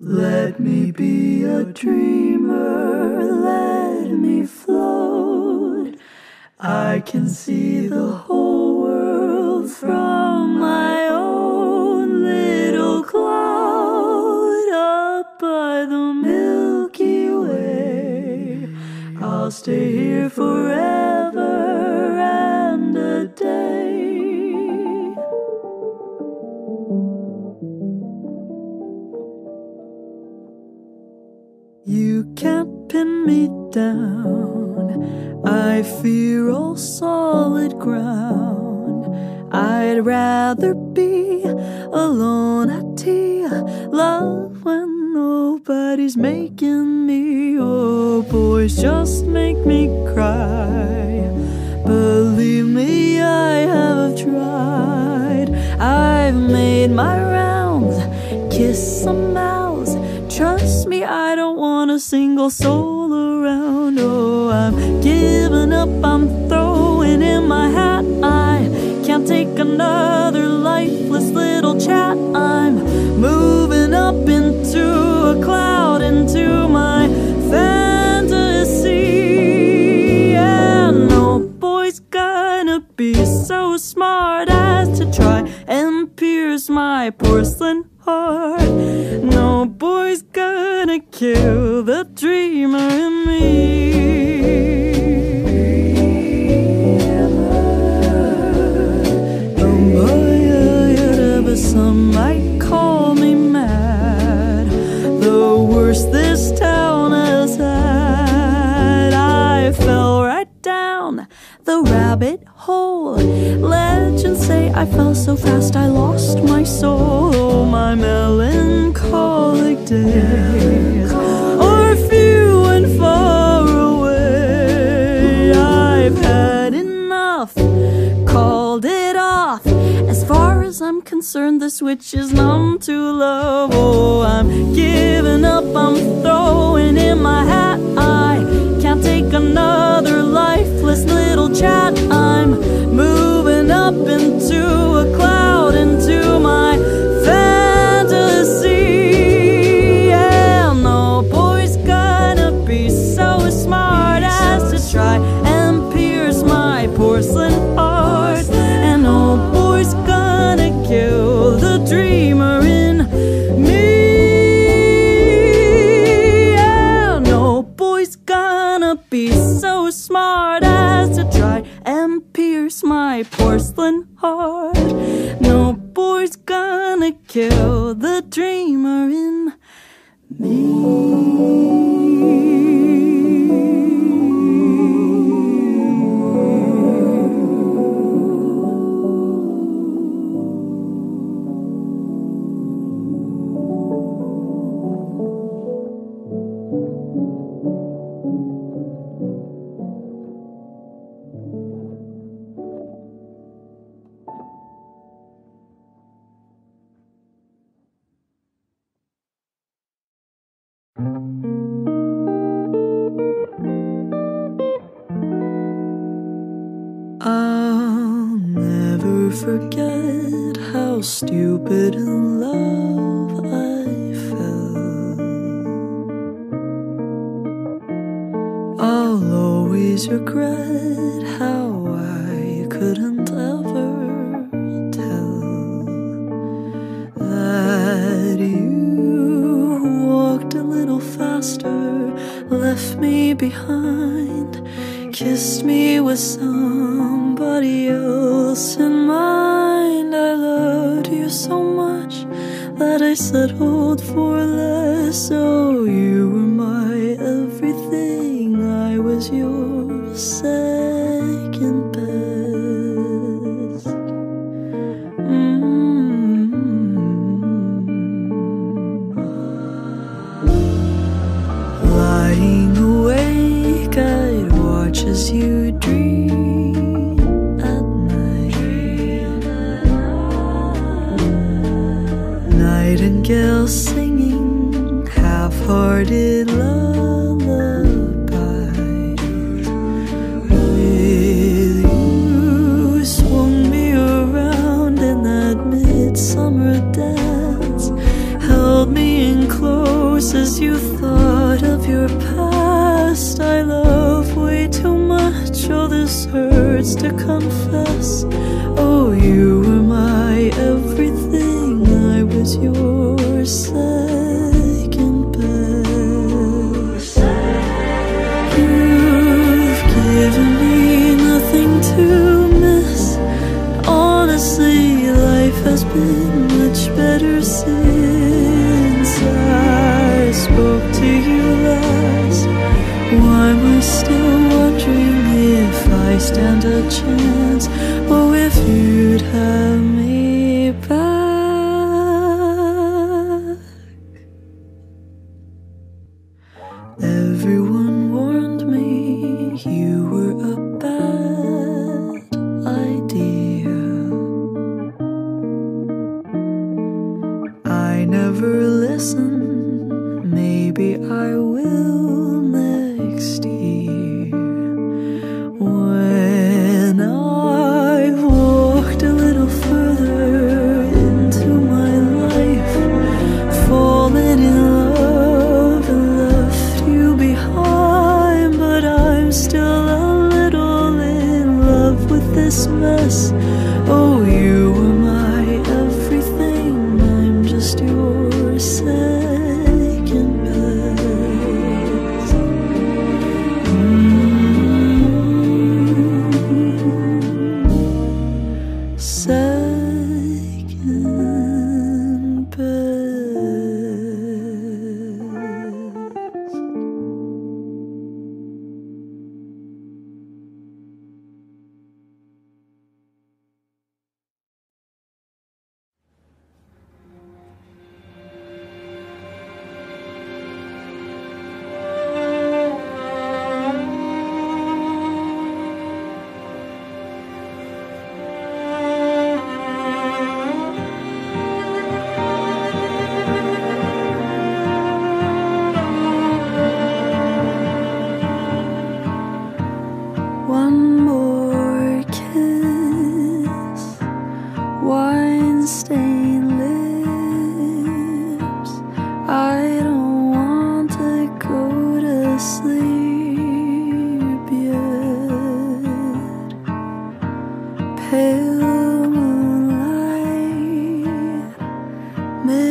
Let me be a dreamer, let me float. I can see the whole world from my own little cloud up by the Milky Way. I'll stay here forever and a day. Can't pin me down. I fear all solid ground. I'd rather be alone at tea. Love when nobody's making me. Oh, boys, just make me cry. Believe me, I have tried. I've made my rounds, kiss some. Trust me, I don't want a single soul around. Oh, I'm giving up, I'm throwing in my hat. I can't take another lifeless little chat. I'm moving up into a cloud, into my fantasy. And no boy's gonna be so smart as to try and pierce my porcelain heart. No boy's gonna kill the dreamer in me. Say I fell so fast I lost my soul. oh, My melancholic days are few and far away. I've had enough, called it off. As far as I'm concerned, the switch is numb to love. Oh, I'm giving up, I'm throwing in my hat. I can't take another lifeless little chat. I'm moving into a cloud, into regret how I couldn't ever tell that you walked a little faster, left me behind, kissed me with somebody else in mind. I loved you so much that I settled for less. Oh, you Everyone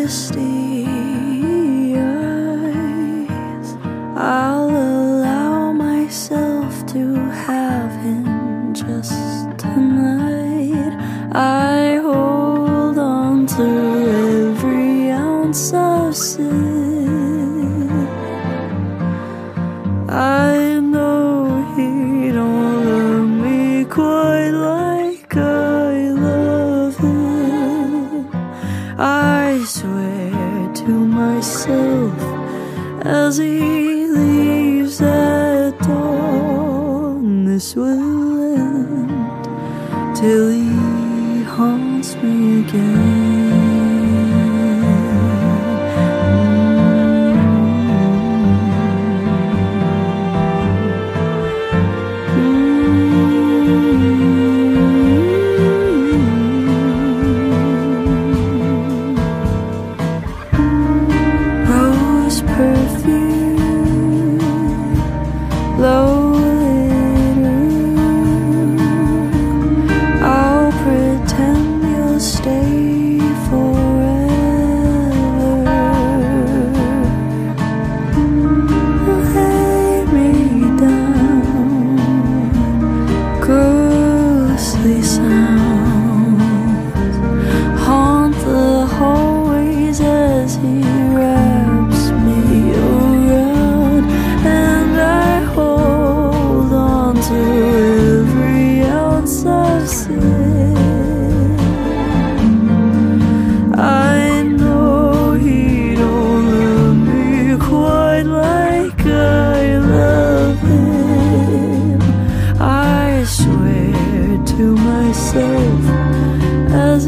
misty swear to myself as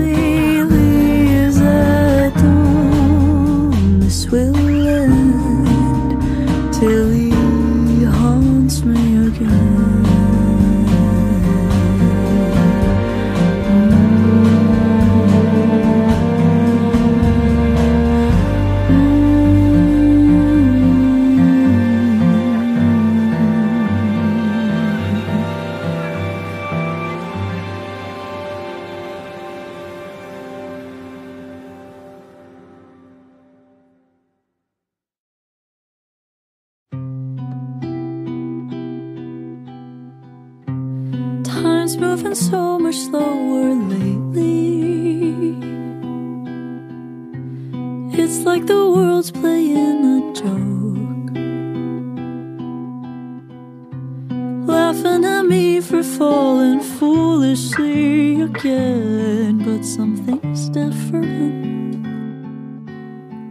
something's different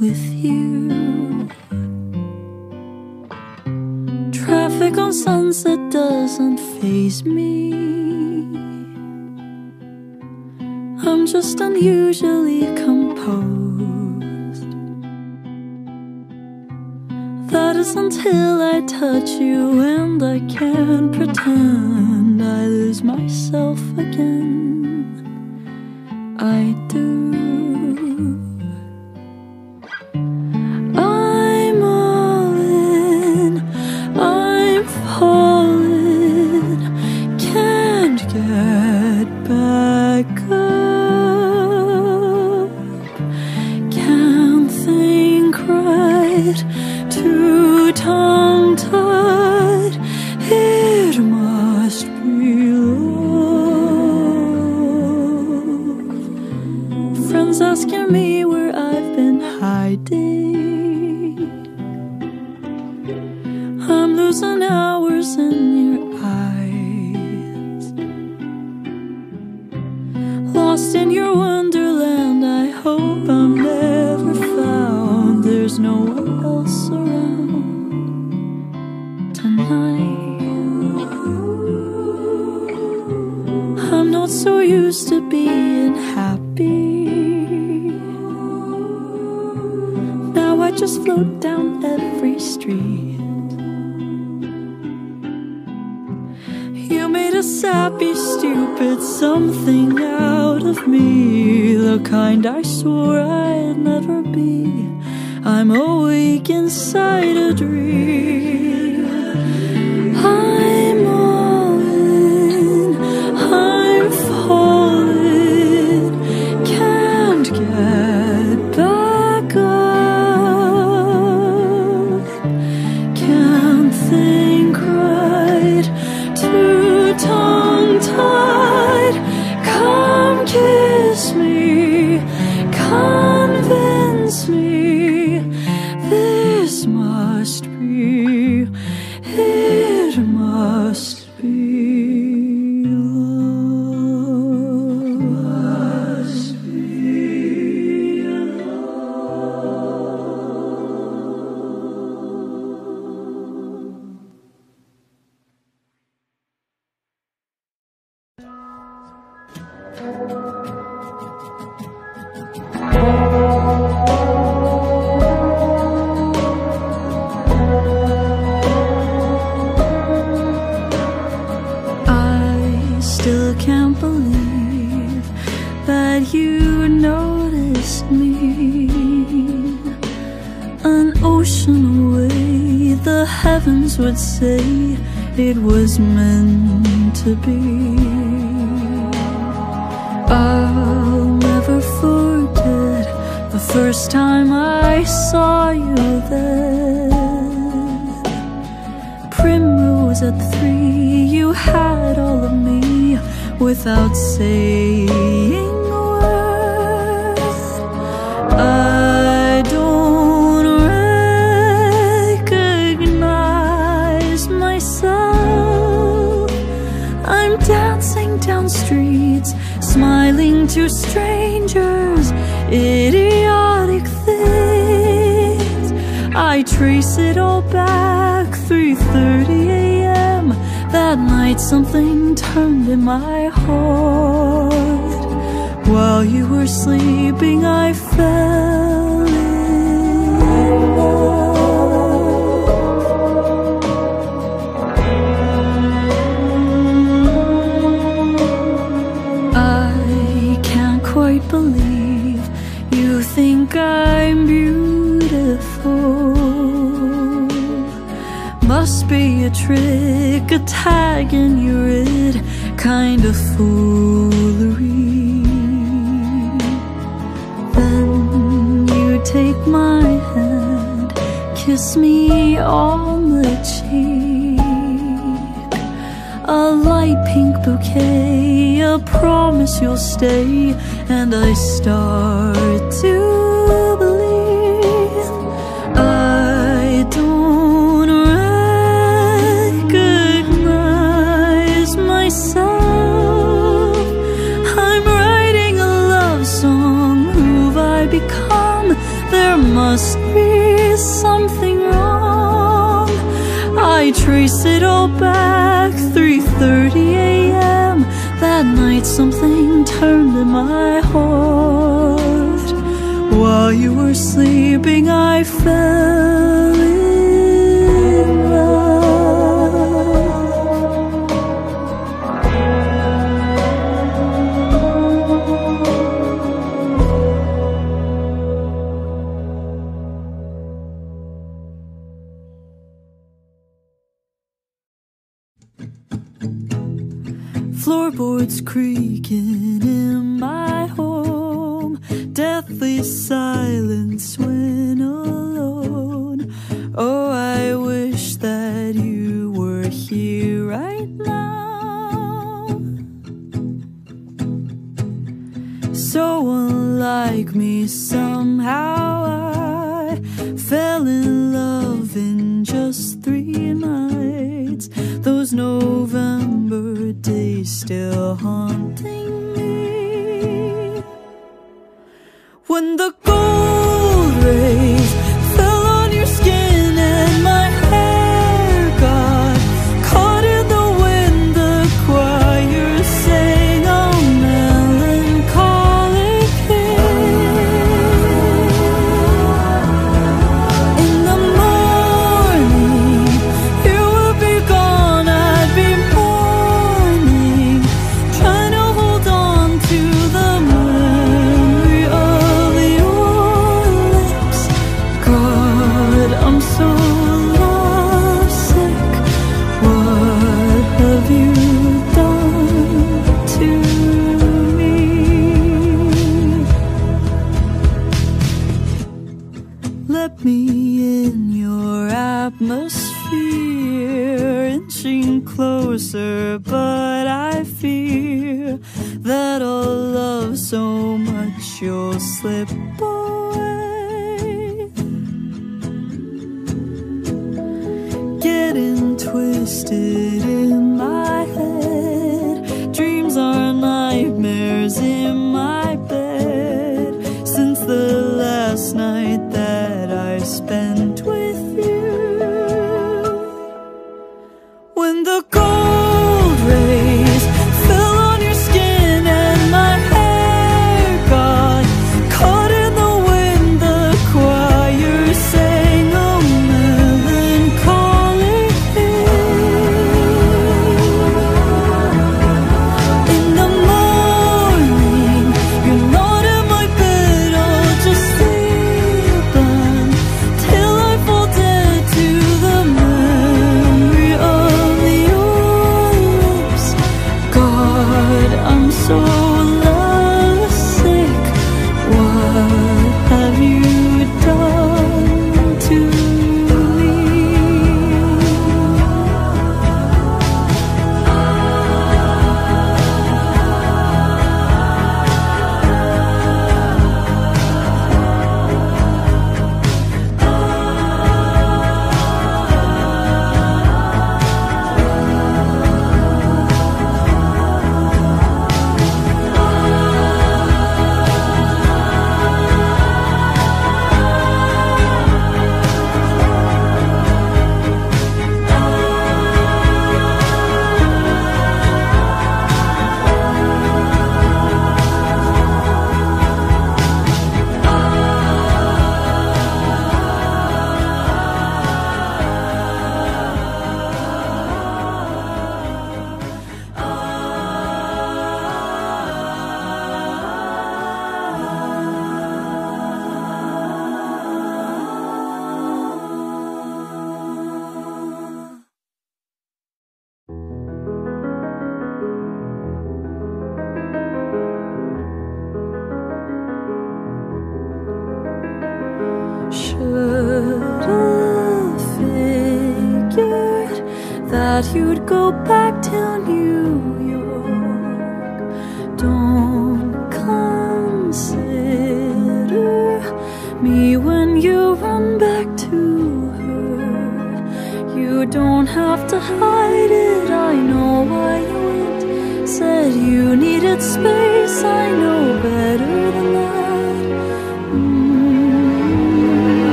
with you. Traffic on sunset doesn't faze me. I'm just unusually composed. That is until I touch you and I can't pretend I lose myself again. I do. Heavens would say it was meant to be. I'll never forget the first time I saw you there primrose at three. You had all of me without saying a word. I smiling to strangers, idiotic things. I trace it all back 3:30 a.m. That night something turned in my heart. While you were sleeping, I fell a trick, a tag in your id, kind of foolery. Then you take my hand, kiss me on the cheek. A light pink bouquet, a promise you'll stay, and I start to. back 3.30 a.m. That night something turned in my heart While you were sleeping I fell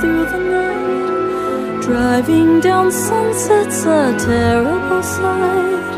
through the night. Driving down sunset's a terrible sight.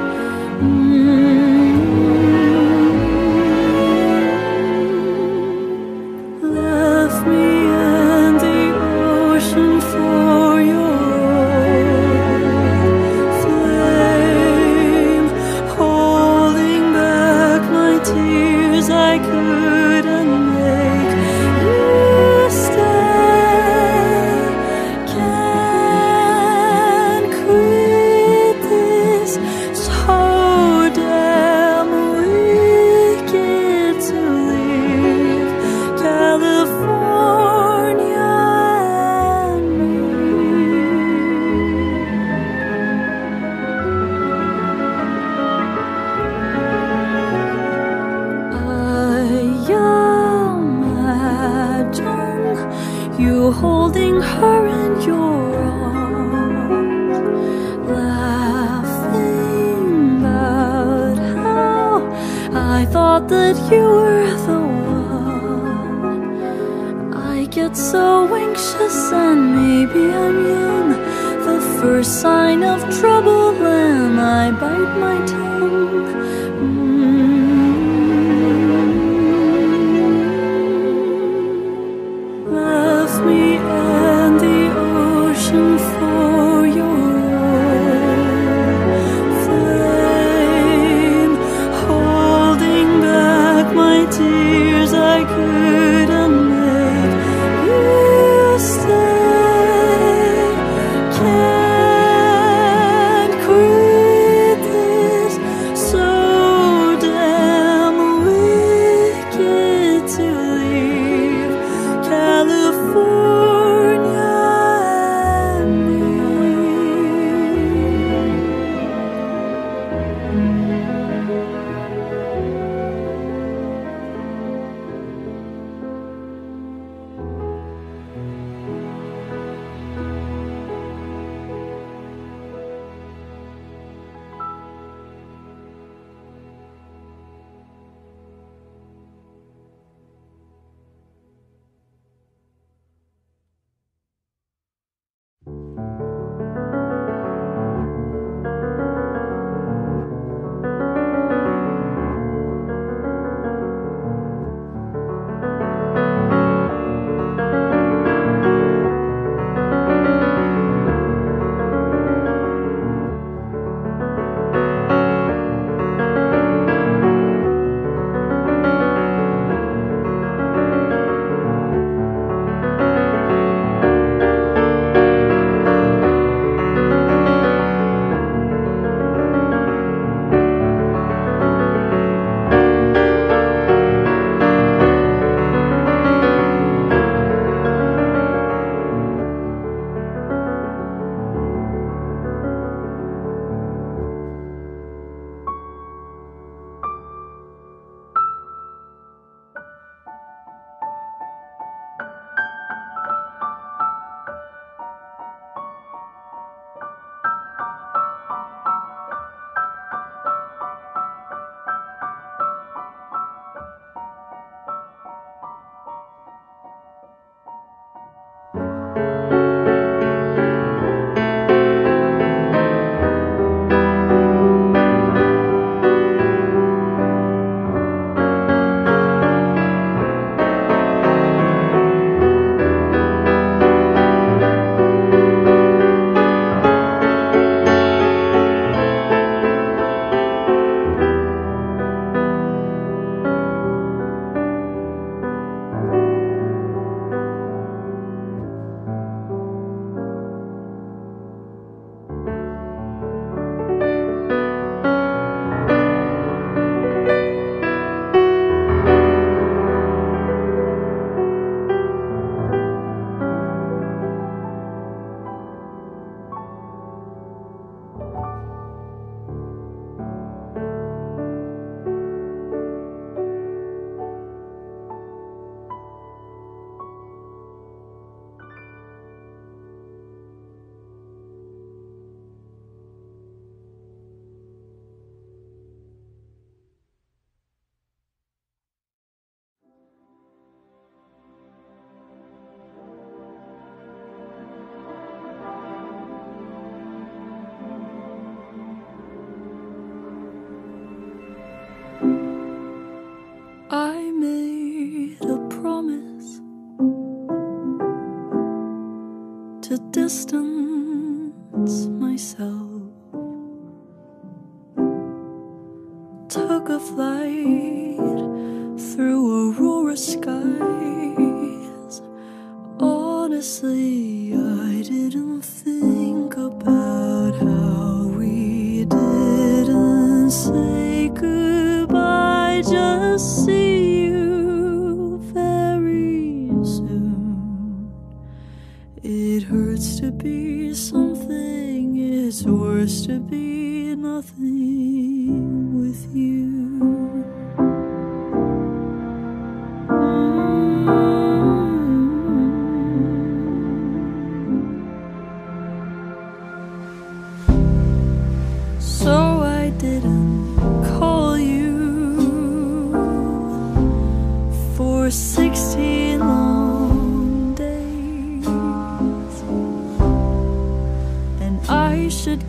It hurts to be something, it's worse to be nothing with you.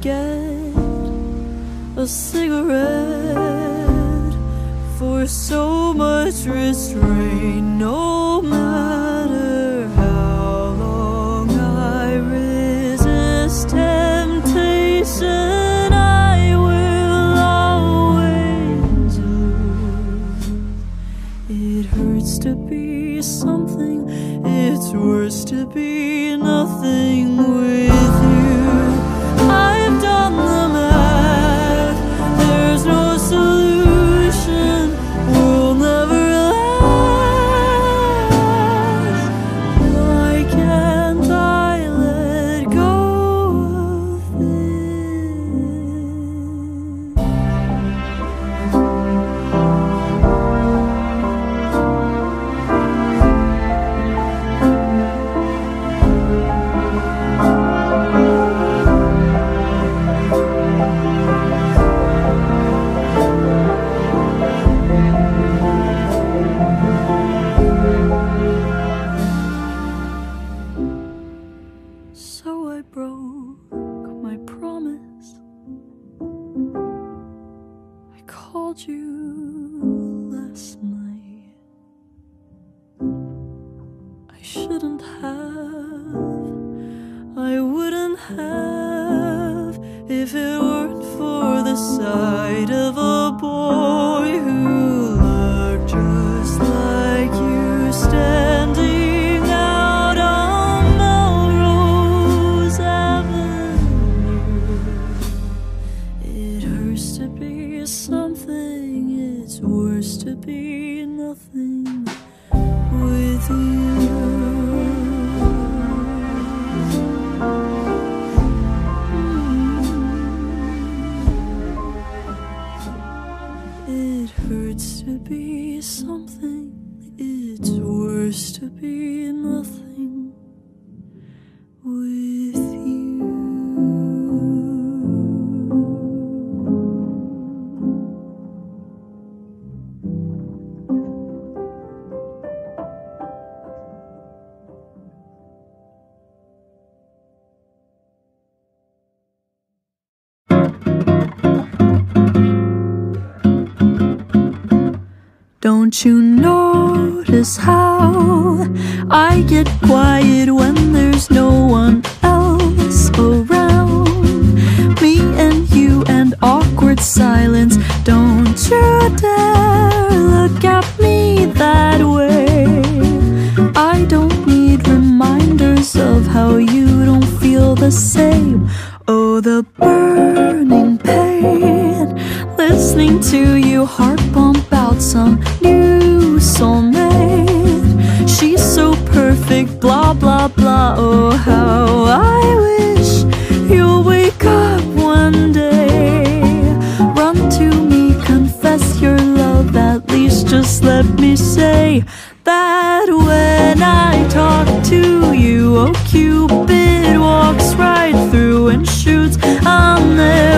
Get a cigarette for so much restraint, no shouldn't have, I wouldn't have if it weren't for the sight of a boy who looked just like you standing notice how I get quiet when there's no one else around? Me and you and awkward silence. Don't you dare look at me that way. I don't need reminders of how you don't feel the same. Oh, the burning pain. Listening to you heart pump blah blah blah. Oh, how I wish you'll wake up one day. Run to me, confess your love. At least just let me say that when I talk to you, oh Cupid walks right through and shoots an arrow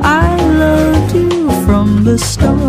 I loved you from the start?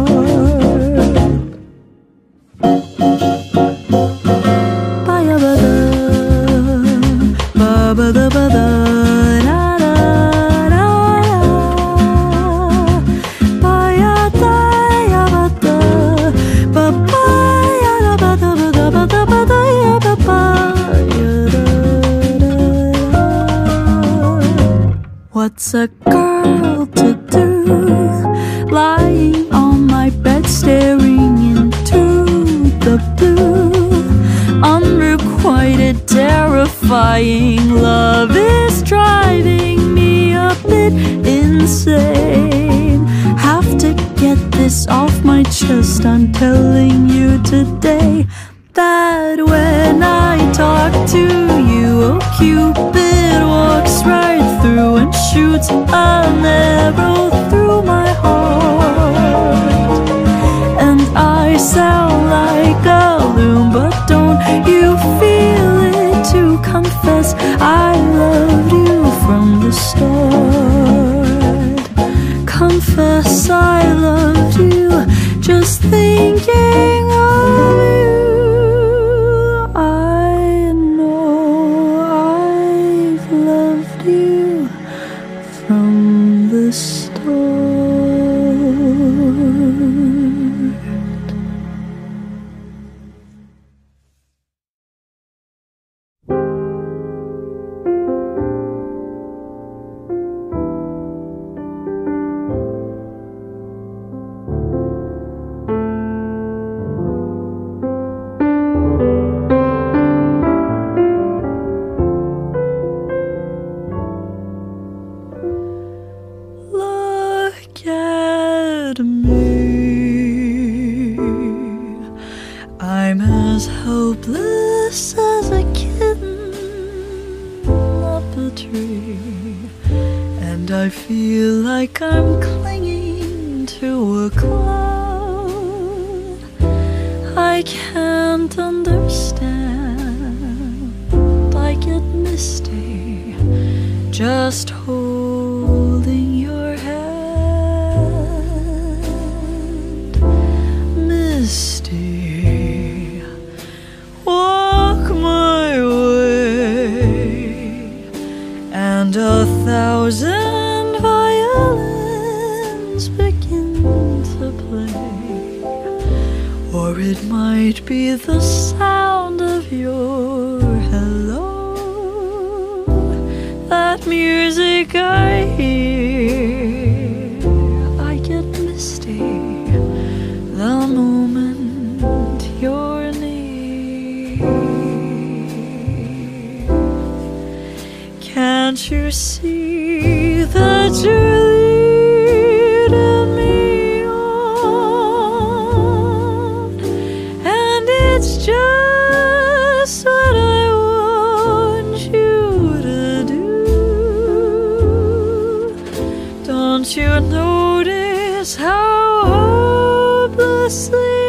You notice how hopelessly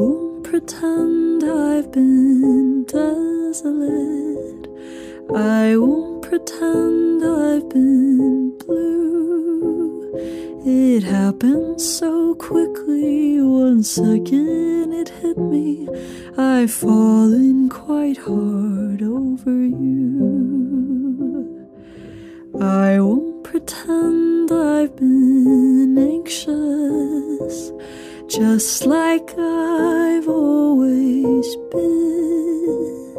won't pretend I've been desolate. I won't pretend I've been blue. It happened so quickly, one second it hit me. I've fallen quite hard over you. I won't pretend I've been anxious, just like I've always been.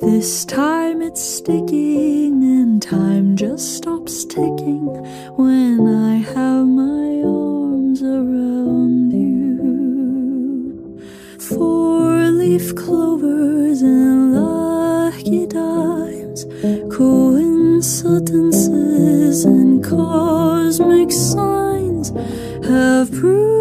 This time it's sticking, and time just stops ticking when I have my arms around you. Four leaf clovers and lucky dimes, coincidences and cosmic signs have proved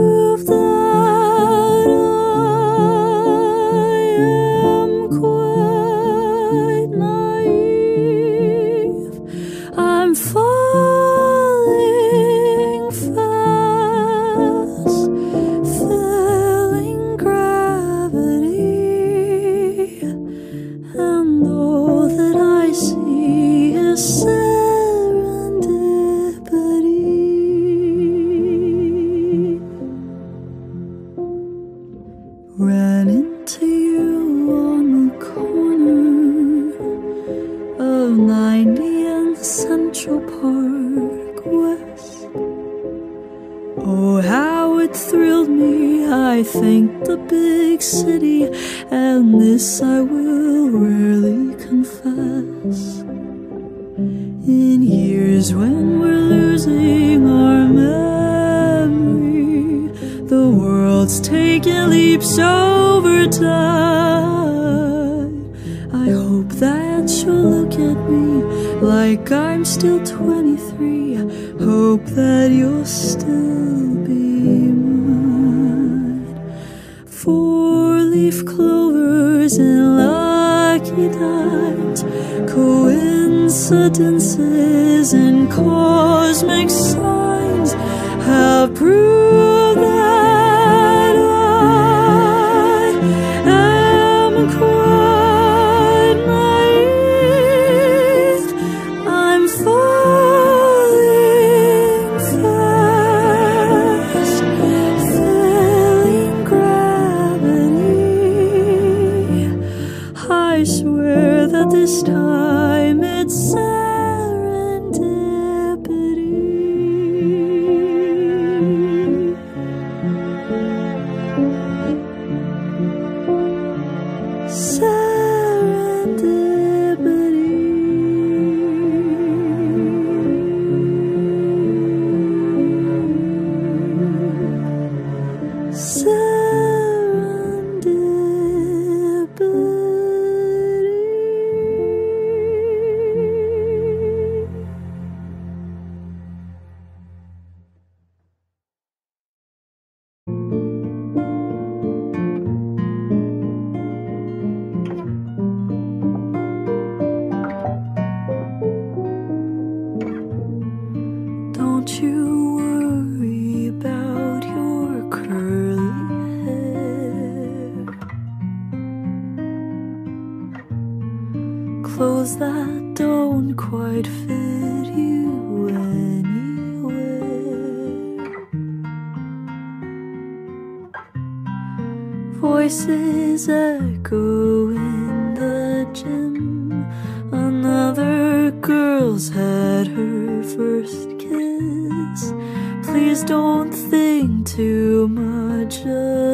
world's taking leaps over time. I hope that you'll look at me like I'm still 23. Hope that you'll still be mine. Four leaf clovers and lucky dimes, coincidences and cosmic signs have proved don't quite fit you anywhere. Voices echo in the gym. Another girl's had her first kiss. Please don't think too much of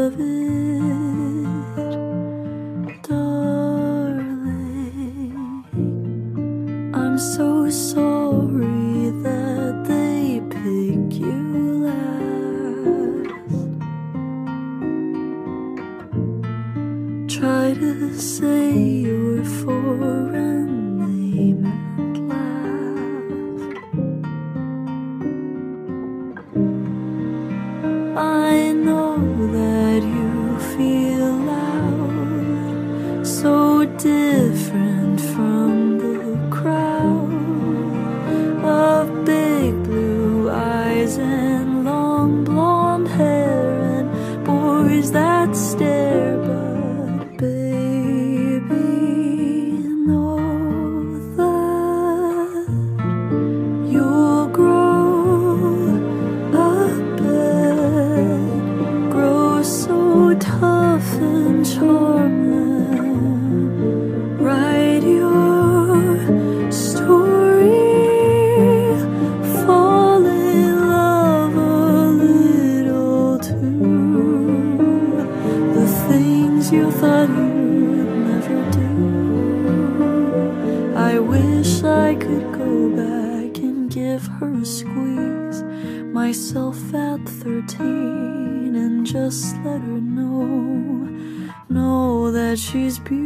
know that she's beautiful.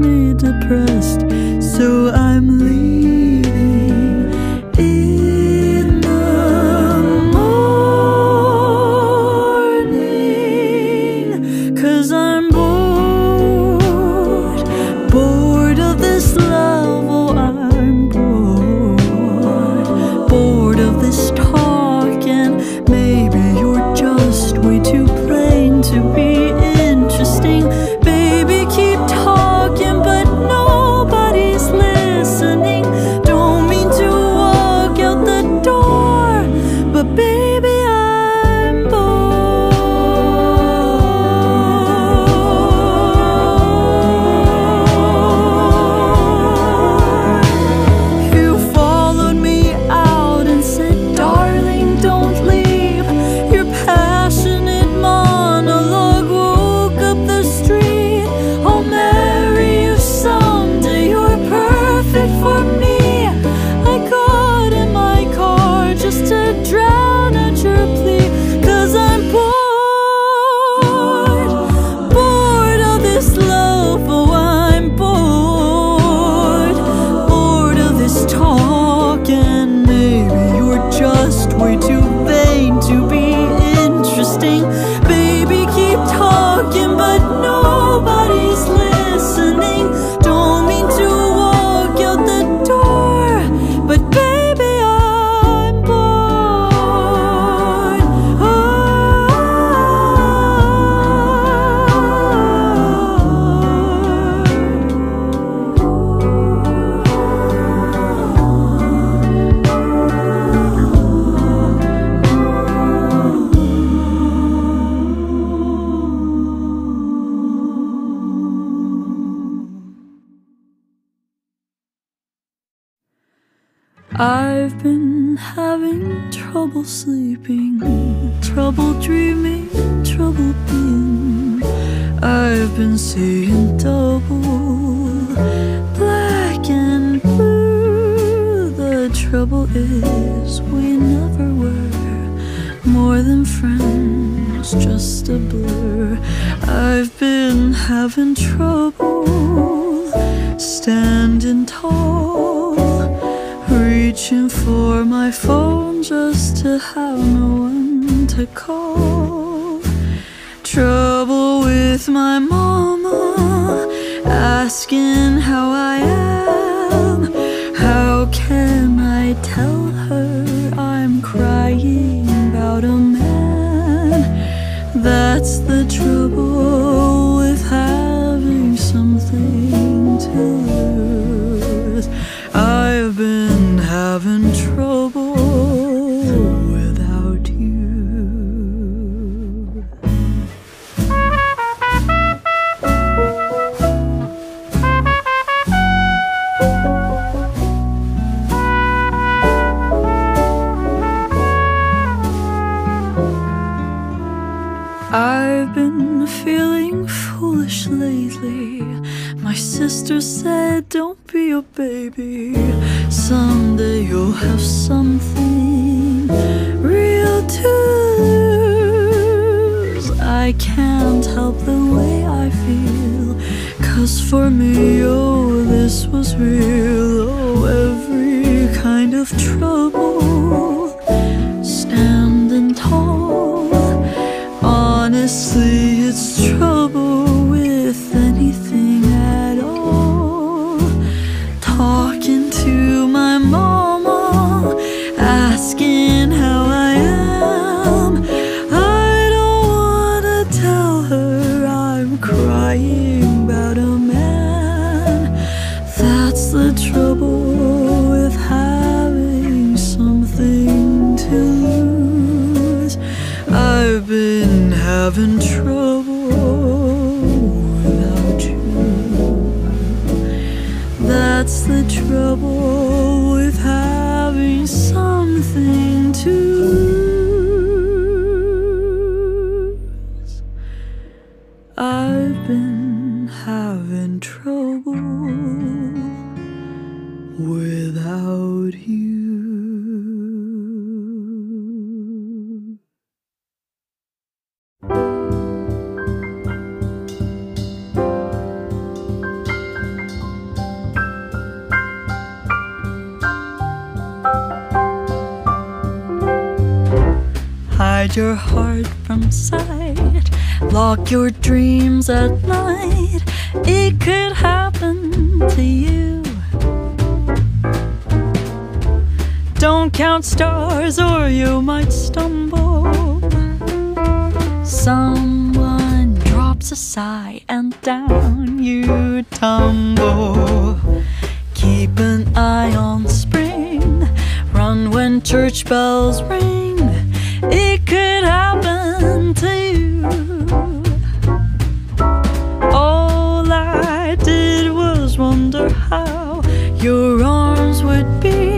Me depressed. So I'm leaving I've been having trouble sleeping, trouble dreaming, trouble being. I've been seeing double, black and blue. The trouble is, we never were more than friends, just a blur. I've been having trouble standing tall, reaching for my phone just to have no one to call. Trouble with my mama asking how I am. Sister said, Don't be a baby. Someday you'll have something real to lose. I can't help the way I feel. Cause for me, oh, this was real. Oh, every kind of trouble. Your dreams at night. It could happen to you. Don't count stars or you might stumble. Someone drops a sigh and down you tumble. Keep an eye on spring. Run when church bells ring. How your arms would be,